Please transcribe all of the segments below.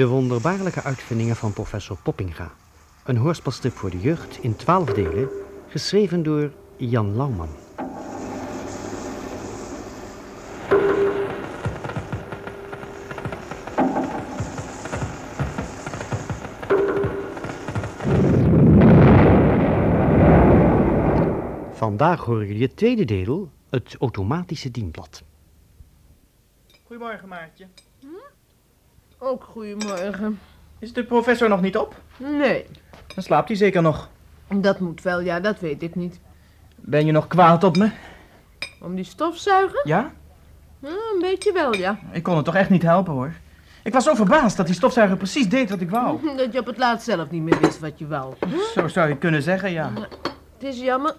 De wonderbaarlijke uitvindingen van professor Poppinga. Een hoorspelstrip voor de jeugd in twaalf delen, geschreven door Jan Lauwman. Vandaag horen jullie het tweede deel, het automatische dienblad. Goedemorgen, Maartje. Ook goedemorgen. Is de professor nog niet op? Nee, Dan slaapt hij zeker nog. dat moet wel, ja, dat weet ik niet. Ben je nog kwaad op me? Om die stofzuigen? Ja? Ja, een beetje wel, ja. Ik kon het toch echt niet helpen, hoor. Ik was zo verbaasd dat die stofzuiger precies deed wat ik wou. Dat je op het laatst zelf niet meer wist wat je wou. Zo zou je kunnen zeggen, ja. Het is jammer.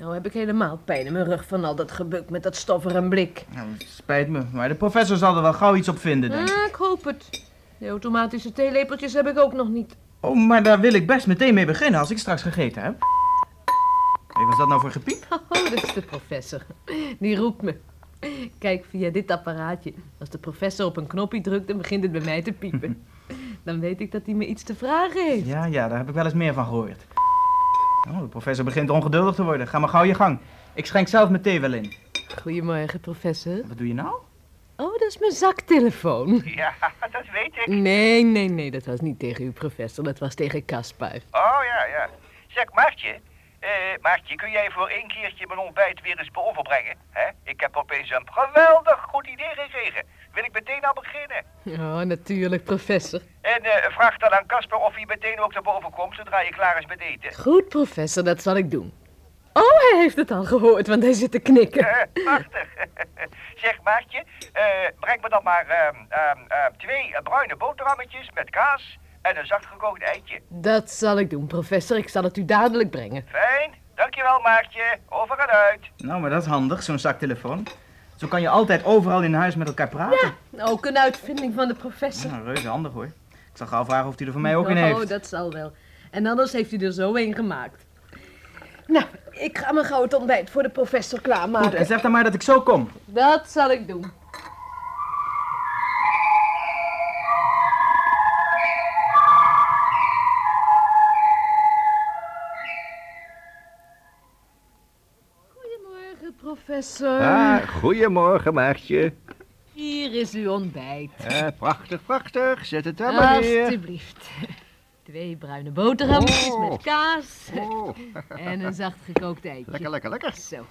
Nou heb ik helemaal pijn in mijn rug van al dat gebuk met dat stoffer en blik. Nou, spijt me, maar de professor zal er wel gauw iets op vinden, denk ik. Ah, ik hoop het. De automatische theelepeltjes heb ik ook nog niet. Oh, maar daar wil ik best meteen mee beginnen als ik straks gegeten heb. Wat is dat nou voor gepiep? Oh, dat is de professor. Die roept me. Kijk, via dit apparaatje. Als de professor op een knopje drukt, dan begint het bij mij te piepen. Dan weet ik dat hij me iets te vragen heeft. Ja, ja, daar heb ik wel eens meer van gehoord. Oh, de professor begint ongeduldig te worden. Ga maar gauw je gang. Ik schenk zelf mijn thee wel in. Goedemorgen, professor. Wat doe je nou? Oh, dat is mijn zaktelefoon. Ja, dat weet ik. Nee, nee, nee, dat was niet tegen uw professor, dat was tegen Caspar. Oh ja, ja. Zeg, Maartje. Eh Maartje, kun jij voor één keertje mijn ontbijt weer eens bovenbrengen? Hè? Ik heb opeens een geweldig goed idee gekregen. Wil ik meteen al beginnen? Oh, natuurlijk, professor. En eh, vraag dan aan Casper of hij meteen ook naar boven komt zodra je klaar is met eten. Goed, professor, dat zal ik doen. Oh, hij heeft het al gehoord, want hij zit te knikken. Eh, prachtig. zeg, Maartje, eh, breng me dan maar ehm, ehm, ehm, twee bruine boterhammetjes met kaas en een zacht gekookt eitje. Dat zal ik doen, professor. Ik zal het u dadelijk brengen. Fijn, dankjewel Maartje. Over en uit. Nou, maar dat is handig, zo'n zaktelefoon. Zo kan je altijd overal in huis met elkaar praten. Ook een uitvinding van de professor. Nou, reuze handig hoor. Ik zal gauw vragen of hij er voor mij ook in heeft. Oh, dat zal wel. En anders heeft hij er zo een gemaakt. Nou, ik ga gauw het ontbijt voor de professor klaarmaken. Goed, en zeg dan maar dat ik zo kom. Dat zal ik doen. Professor. Ah, goedemorgen, Maartje. Hier is uw ontbijt. Eh, prachtig, prachtig. Zet het daar maar neer. Alsjeblieft. Twee bruine boterhammetjes Oh. met kaas. Oh, En een zacht gekookt eitje. lekker, lekker, lekker. Zo.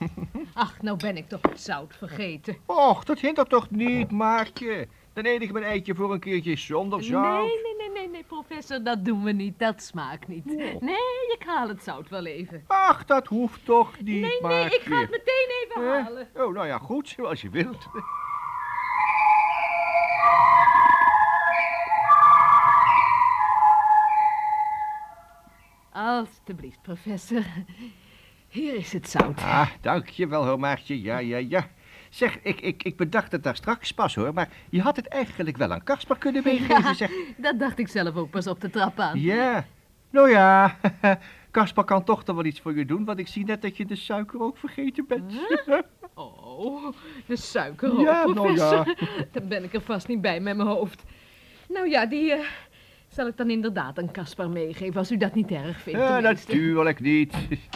Ach, nou ben ik toch het zout vergeten. Och, dat hindert toch niet, Maartje. Dan eet ik mijn eitje voor een keertje zonder zout. Nee, nee, nee, nee, professor, dat doen we niet. Dat smaakt niet. Oh. Nee, ik haal het zout wel even. Ach, dat hoeft toch niet, Nee, nee, ik ga het meteen even Eh? halen. Oh, nou ja, goed, zoals je wilt. Alsjeblieft, professor. Hier is het zout. Ah, dankjewel hoor, Maartje. Ja, ja, ja. Zeg, ik, ik, ik bedacht het daar straks pas hoor, maar je had het eigenlijk wel aan Kasper kunnen meegeven, Ja. zeg. Dat dacht ik zelf ook pas op de trap aan. Ja, nou ja, Kasper kan toch dan wel iets voor je doen, want ik zie net dat je de suiker ook vergeten bent. Oh, de suiker ook, Ja, nou professor. Dan ben ik er vast niet bij met mijn hoofd. Nou ja, die eh, zal ik dan inderdaad aan Caspar meegeven, als u dat niet erg vindt. Ja, tenminste. natuurlijk niet.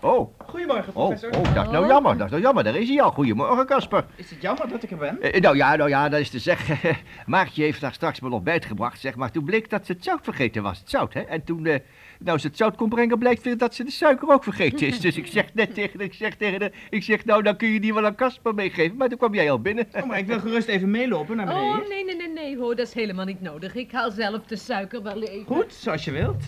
Oh, Goedemorgen, oh, professor. oh, dat is nou jammer, dat is nou jammer. Daar is hij al. Goedemorgen, Kasper. Is het jammer dat ik er ben? Eh, nou ja, nou ja, dat is te zeggen. Maartje heeft daar straks mijn ontbijt gebracht, zeg maar. Toen bleek dat ze het zout vergeten was, het zout, hè. En toen, eh, nou ze het zout kon brengen, blijkt weer dat ze de suiker ook vergeten is. Dus ik zeg net tegen haar, ik zeg tegen haar, ik zeg, nou, dan kun je die wel aan Kasper meegeven. Maar toen kwam jij al binnen. Oh, maar ik wil gerust even meelopen naar beneden. Oh, nee, nee, nee, nee, hoor, dat is helemaal niet nodig. Ik haal zelf de suiker wel even. Goed, zoals je wilt.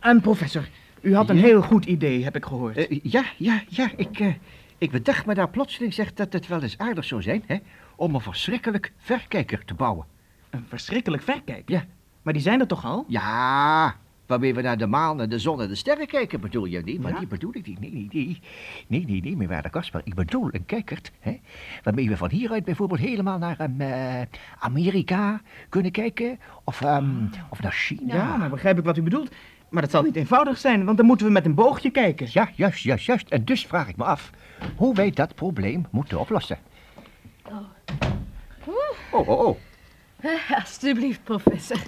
En professor, u had een Ja? heel goed idee, heb ik gehoord. Eh, ja, ja, ja, ik, eh, ik bedacht me daar plotseling, zeg, dat het wel eens aardig zou zijn, hè. Om een verschrikkelijk verkijker te bouwen. Een verschrikkelijk verkijk. Ja. Maar die zijn er toch al? Ja, waarmee we naar de maan en de zon en de sterren kijken, bedoel je niet? Maar Ja? die bedoel ik niet. Nee, nee, nee. Nee, nee, nee, meneer Kasper. Ik bedoel een kijkert, hè? Waarmee we van hieruit bijvoorbeeld helemaal naar eh, Amerika kunnen kijken. Of, ehm, of naar China. Ja, maar begrijp ik wat u bedoelt. Maar dat zal niet eenvoudig zijn, want dan moeten we met een boogje kijken. Ja, juist, juist, juist. En dus vraag ik me af hoe wij dat probleem moeten oplossen. Oh, oh, oh. Eh, Alsjeblieft, professor.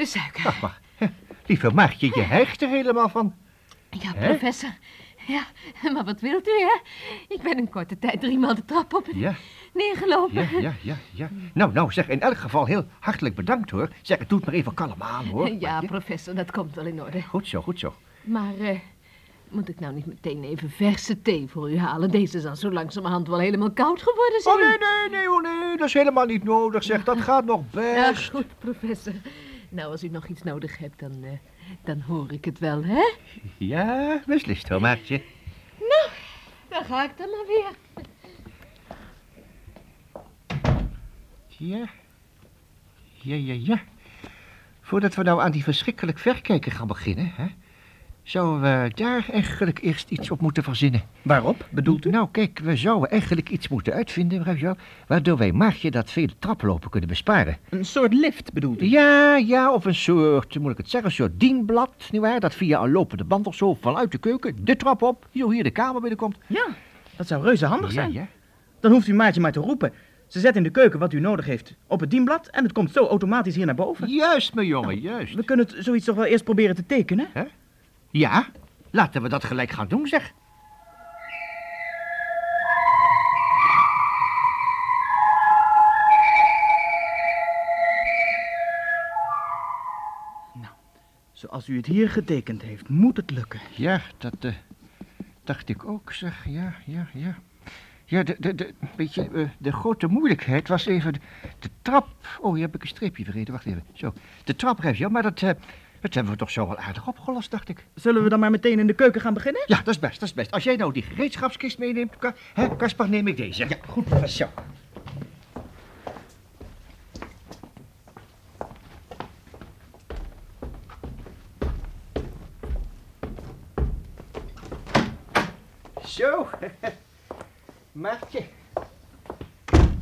De suiker. Ach, maar, lieve Maartje, je hijgt er helemaal van. Ja, Hè? professor. Ja, maar wat wilt u, hè? Ik ben in korte tijd driemaal de trap op en Ja, neergelopen. ja, ja, ja, ja. Nou, nou, zeg, in elk geval heel hartelijk bedankt, hoor. Zeg, het doet maar even kalm aan, hoor. Ja, professor, dat komt wel in orde. Goed zo, goed zo. Maar eh, moet ik nou niet meteen even verse thee voor u halen? Deze zal zo langzamerhand wel helemaal koud geworden zijn. Oh, nee, nee, nee, oh, nee, dat is helemaal niet nodig, zeg. Dat gaat nog Ja, best. goed, professor. Nou, als u nog iets nodig hebt, dan, eh, dan hoor ik het wel, hè? Ja, beslist hoor, Maartje. Dan ga ik dan maar weer. Ja. Ja, ja, ja. Voordat we nou aan die verschrikkelijk verkijken gaan beginnen, hè, zouden we daar eigenlijk eerst iets op moeten verzinnen. Waarop, bedoelt u? Nou, kijk, we zouden eigenlijk iets moeten uitvinden, wel, waardoor wij Maartje dat vele traplopen kunnen besparen. Een soort lift, bedoelt u? Ja, ja, of een soort, moet ik het zeggen, een soort dienblad, nietwaar, dat via een lopende band of zo vanuit de keuken de trap op, zo hier de kamer binnenkomt. Ja, dat zou reuze handig zijn. ja. Dan hoeft u Maartje maar te roepen. Ze zet in de keuken wat u nodig heeft op het dienblad en het komt zo automatisch hier naar boven. Juist, mijn jongen, juist. We kunnen het zoiets toch wel eerst proberen te tekenen? Ja, laten we dat gelijk gaan doen, zeg. Zoals u het hier getekend heeft, moet het lukken. Ja, dat eh, dacht ik ook, zeg. Ja, ja, ja. Ja, de, de, de, weet je, eh, de grote moeilijkheid was even de, de trap. Oh, hier heb ik een streepje vergeten. Wacht even. Zo, de trap, ja, maar dat, eh, dat hebben we toch zo wel aardig opgelost, dacht ik. Zullen we dan maar meteen in de keuken gaan beginnen? Ja, dat is best, dat is best. Als jij nou die gereedschapskist meeneemt, Ka- hè, Kaspar, neem ik deze. Ja, goed. Zo. Zo, Maartje.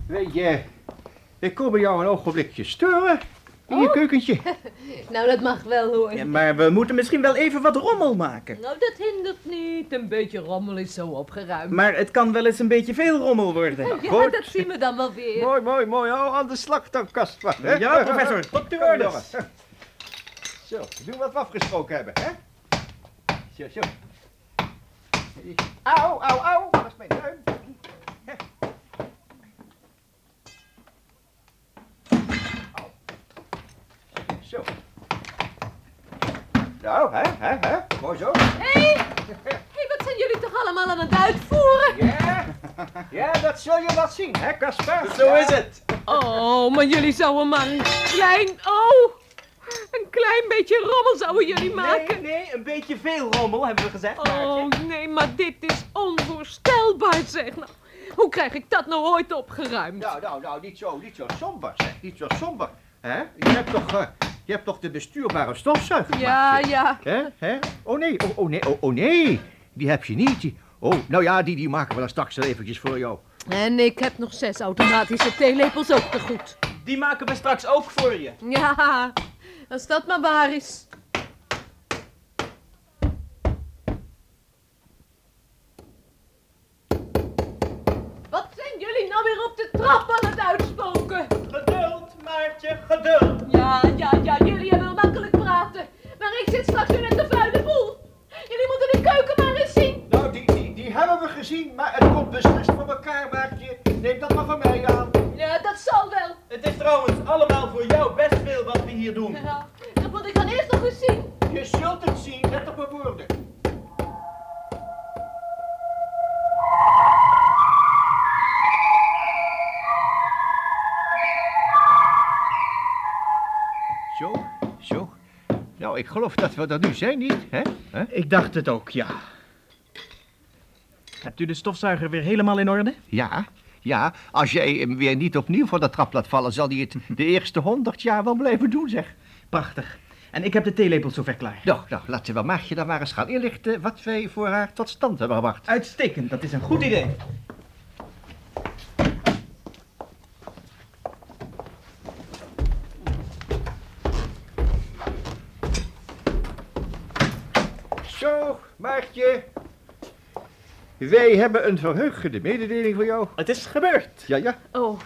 Wij, eh, wij komen jou een ogenblikje steuren in je keukentje. Nou, dat mag wel, hoor. Ja, maar we moeten misschien wel even wat rommel maken. Nou, dat hindert niet. Een beetje rommel is zo opgeruimd. Maar het kan wel eens een beetje veel rommel worden. ja, goed. dat zien we dan wel weer. Mooi, mooi, mooi. Hou aan de slag dan, Kaspar. Ja, professor, tot de orde. Zo, doen wat we afgesproken hebben, hè? Zo, zo. Auw, auw, auw. Dat is mijn duim. Hè. Auw. Zo. Nou, hè, hè, hè. Mooi zo. Hé, hey, hey, wat zijn jullie toch allemaal aan het uitvoeren? Ja, ja, dat zul je wat zien, hè, Kaspar? Zo is het. Oh, maar jullie zouden maar een klein... Oh, een klein beetje rommel zouden jullie maken. Nee, nee, een beetje veel rommel, hebben we gezegd. Maartje. Oh, nee, maar dit is onvoorstelbaar, zeg. Nou, hoe krijg ik dat nou ooit opgeruimd? Nou, nou, nou, niet zo, niet zo somber, zeg. Niet zo somber. Hè? Je hebt toch, eh, je hebt toch de bestuurbare stofzuiger Ja, Maartje? ja. Hè? Hè? Oh nee, oh, oh nee, oh, oh nee. Die heb je niet. Die- Oh, nou ja, die, die maken we dan straks wel eventjes voor jou. En ik heb nog zes automatische theelepels ook te goed. Die maken we straks ook voor je. Ja, als dat maar waar is. Dat maar van mij aan. Ja, dat zal wel. Het is trouwens allemaal voor jou best veel wat we hier doen. Ja, dat moet ik dan eerst nog eens zien. Je zult het zien, let op mijn woorden. Zo, zo. Nou, ik geloof dat we er nu zijn, niet? Hè? Hè? Ik dacht het ook, ja. Hebt u de stofzuiger weer helemaal in orde? Ja, ja. Als jij hem weer niet opnieuw van de trap laat vallen, zal hij het de eerste honderd jaar wel blijven doen, zeg. Prachtig. En ik heb de theelepels zover klaar. Nou, nou, laten we Maartje dan maar eens gaan inlichten wat wij voor haar tot stand hebben gebracht. Uitstekend, dat is een goed idee. Zo, Maartje. Wij hebben een verheugende mededeling voor jou. Het is gebeurd. Ja, ja. Oh,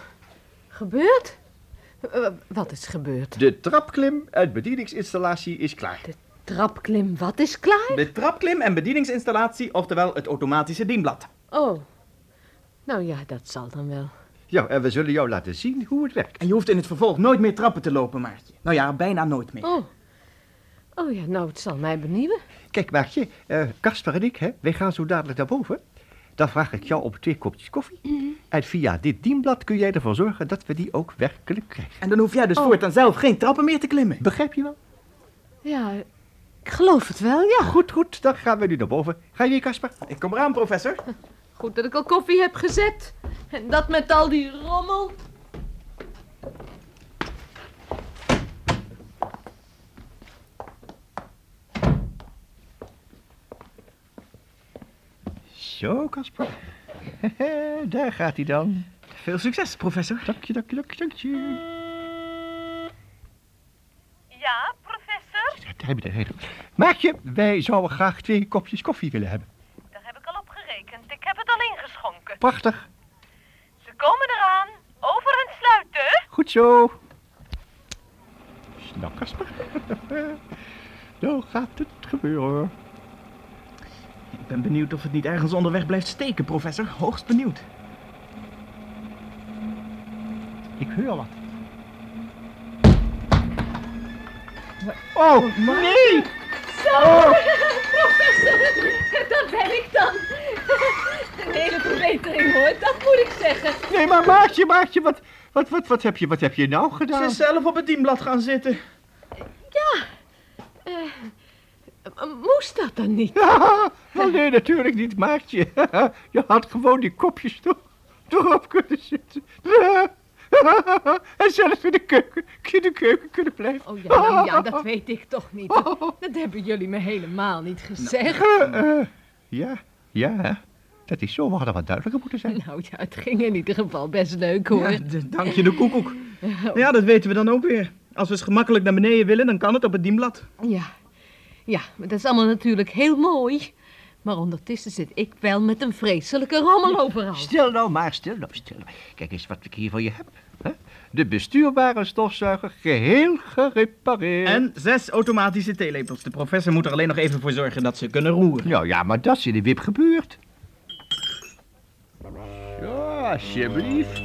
Gebeurd? Wat is gebeurd? De trapklim en bedieningsinstallatie is klaar. Trapklim, wat is klaar? De trapklim en bedieningsinstallatie, oftewel het automatische dienblad. Oh. Nou ja, dat zal dan wel. Ja, en we zullen jou laten zien hoe het werkt. En je hoeft in het vervolg nooit meer trappen te lopen, Maartje. Nou ja, bijna nooit meer. Oh. Oh ja, nou, het zal mij benieuwen. Kijk, Maartje, eh, Kasper en ik, hè, wij gaan zo dadelijk naar boven. Dan vraag ik jou op twee kopjes koffie. En via dit dienblad kun jij ervoor zorgen dat we die ook werkelijk krijgen. En dan hoef jij dus Oh. voortaan zelf geen trappen meer te klimmen. Begrijp je wel? Ja, ik geloof het wel, ja. Goed, goed, dan gaan we nu naar boven. Ga je mee, Kasper? Ik kom eraan, professor. Goed dat ik al koffie heb gezet. En dat met al die rommel. Zo, Kasper. Daar gaat hij dan. Veel succes, professor. Dank je, dank je, dank je, dank je. Ja, professor? Daar heb je de reden. Maatje, wij zouden graag twee kopjes koffie willen hebben. Daar heb ik al op gerekend. Ik heb het al ingeschonken. Prachtig. Ze komen eraan. Over en sluiten. Goed zo. Nou, Kasper. nou gaat het gebeuren. Ik ben benieuwd of het niet ergens onderweg blijft steken, professor. Hoogst benieuwd. Ik hoor wat. Oh, nee! Professor, dat ben ik dan. Een hele verbetering hoor, dat moet ik zeggen. Nee, maar Maartje, Maartje, wat, wat, wat, wat, heb, je, wat heb je nou Ze gedaan? is zelf op het dienblad gaan zitten. Eh, moest dat dan niet? Ja, nee, natuurlijk niet, Maartje. Je had gewoon die kopjes toch, toch op kunnen zitten. En zelfs in de keuken, in de keuken kunnen blijven. Oh ja, nou ja, dat weet ik toch niet. Dat hebben jullie me helemaal niet gezegd. Eh, eh, ja, ja, dat is zo. We hadden wat duidelijker moeten zijn. Nou ja, het ging in ieder geval best leuk hoor. Ja, dank je de koekoek. Ja, dat weten we dan ook weer. Als we eens gemakkelijk naar beneden willen, dan kan het op het dienblad. Ja, ja, maar dat is allemaal natuurlijk heel mooi. Maar ondertussen zit ik wel met een vreselijke rommel overal. Stil nou maar, stil nou, stil nou. Kijk eens wat ik hier voor je heb. hè? De bestuurbare stofzuiger geheel gerepareerd. En zes automatische theelepels. De professor moet er alleen nog even voor zorgen dat ze kunnen roeren. Nou ja, maar dat is in de wip gebeurd. Ja, alsjeblieft.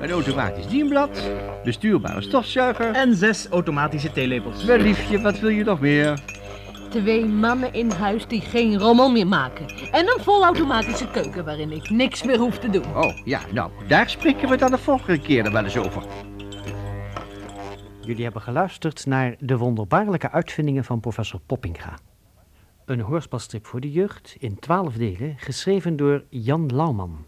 Een automatisch dienblad, bestuurbare stofzuiger. En zes automatische theelepels. Wel liefje, wat wil je nog meer? Twee mannen in huis die geen rommel meer maken. En een volautomatische keuken waarin ik niks meer hoef te doen. Oh, ja, nou, daar spreken we dan de volgende keer wel eens over. Jullie hebben geluisterd naar de wonderbaarlijke uitvindingen van professor Poppinga. Een hoorspelstrip voor de jeugd in twaalf delen, geschreven door Jan Lauwman.